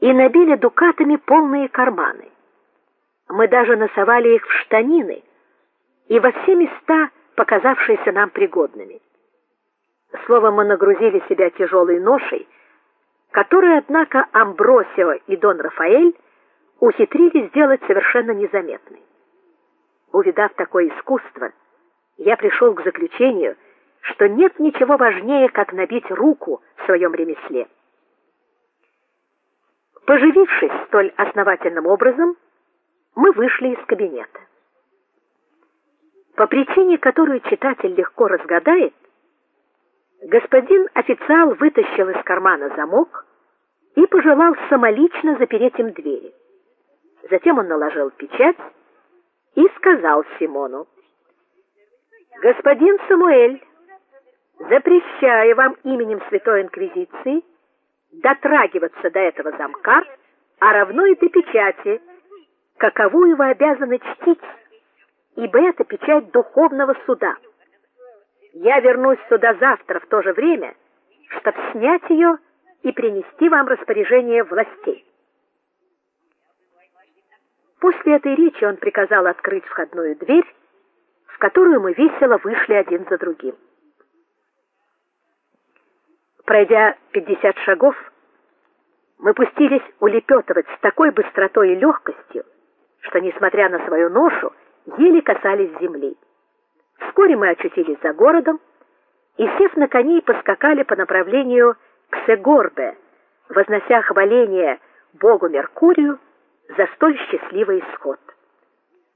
и набили дукатами полные карманы. Мы даже носовали их в штанины и во все места, показавшиеся нам пригодными. Словом, мы нагрузили себя тяжелой ношей, которую, однако, Амбросио и Дон Рафаэль ухитрились сделать совершенно незаметной. Увидав такое искусство, я пришел к заключению, что нет ничего важнее, как набить руку в своем ремесле. Поживившись столь основательным образом, мы вышли из кабинета. По причине, которую читатель легко разгадает, господин официал вытащил из кармана замок и пожелал самолично запереть им двери. Затем он наложил печать и сказал Симону: "Господин Самуэль, запрещаю вам именем Святой инквизиции дотрагиваться до этого замка, а равно и до печати, каковую вы обязаны чтить, ибо это печать духовного суда. Я вернусь сюда завтра в то же время, чтобы снять ее и принести вам распоряжение властей. После этой речи он приказал открыть входную дверь, в которую мы весело вышли один за другим. Пройдя пятьдесят шагов, мы пустились улепетывать с такой быстротой и легкостью, что несмотря на свою ношу, еле касались земли. Вскоре мы очутились за городом и сев на коней поскакали по направлению к Сегорбе, вознося хваление богу Меркурию за столь счастливый исход.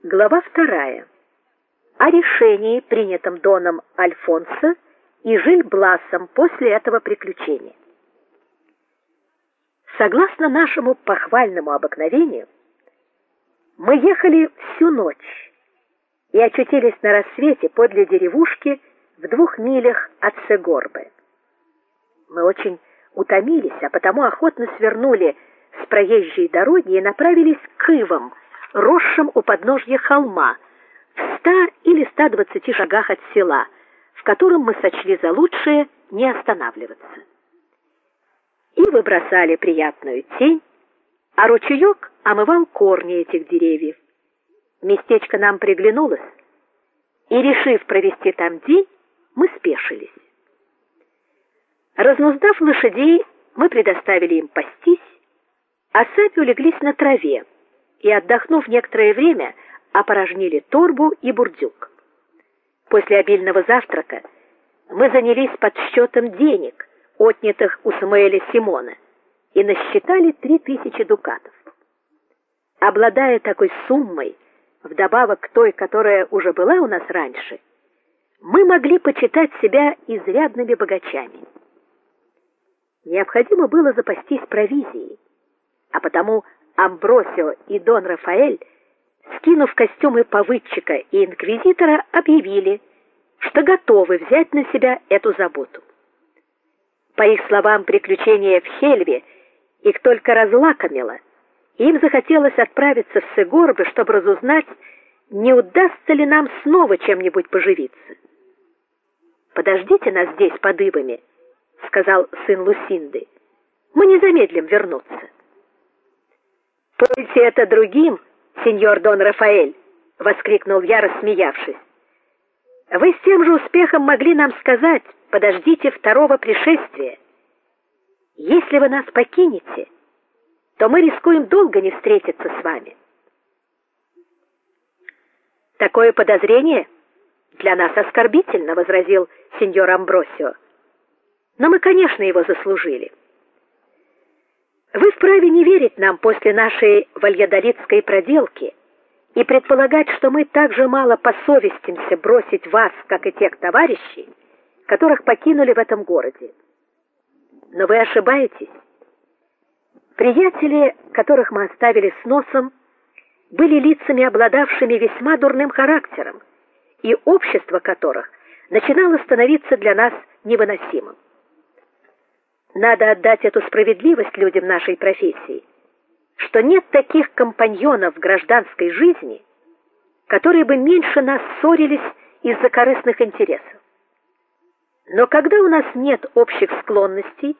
Глава вторая. О решении, принятом доном Альфонсо и Жиль-Бласом после этого приключения. Согласно нашему похвальному обыкновению, мы ехали всю ночь и очутились на рассвете подле деревушки в двух милях от Сегорбы. Мы очень утомились, а потому охотно свернули с проезжей дороги и направились к ивам, росшим у подножья холма, в ста или ста двадцати шагах от села, в котором мы сочли за лучшее не останавливаться. Ивы бросали приятную тень, а ручеек омывал корни этих деревьев. Местечко нам приглянулось, и решив провести там день, мы спешились. Разнуздав лошадей, мы предоставили им пастись, а сами улеглись на траве и, отдохнув некоторое время, опорожнили торбу и бурдюк. После обильного завтрака мы занялись подсчетом денег, отнятых у Самуэля Симона, и насчитали три тысячи дукатов. Обладая такой суммой, вдобавок к той, которая уже была у нас раньше, мы могли почитать себя изрядными богачами. Необходимо было запастись провизией а потому Амбросио и Дон Рафаэль, скинув костюмы повыдчика и инквизитора, объявили, что готовы взять на себя эту заботу. По их словам, приключение в Хельве их только разлакомило. Им захотелось отправиться в Сегорбе, чтобы разузнать, не удастся ли нам снова чем-нибудь поживиться. Подождите нас здесь под ивами, сказал сын Лусинды. Мы не замедлим вернуться. Пойте это другим, сеньор Дон Рафаэль, воскликнул я, рассмеявшись. Вы с тем же успехом могли нам сказать: "Подождите второго пришествия". Если вы нас покинете, то мы рискуем долго не встретиться с вами. Такое подозрение для нас оскорбительно, возразил сеньор Амбросио. Но мы, конечно, его заслужили. Вы вправе не верить нам после нашей вальядолитской проделки и предполагать, что мы так же мало посовестимся бросить вас, как и тех товарищей, которых покинули в этом городе. Но вы ошибаетесь. Приятели, которых мы оставили с носом, были лицами, обладавшими весьма дурным характером, и общество которых начинало становиться для нас невыносимым. Надо отдать эту справедливость людям нашей профессии, что нет таких компаньонов в гражданской жизни, которые бы меньше нас ссорились из-за корыстных интересов. Но когда у нас нет общих склонностей,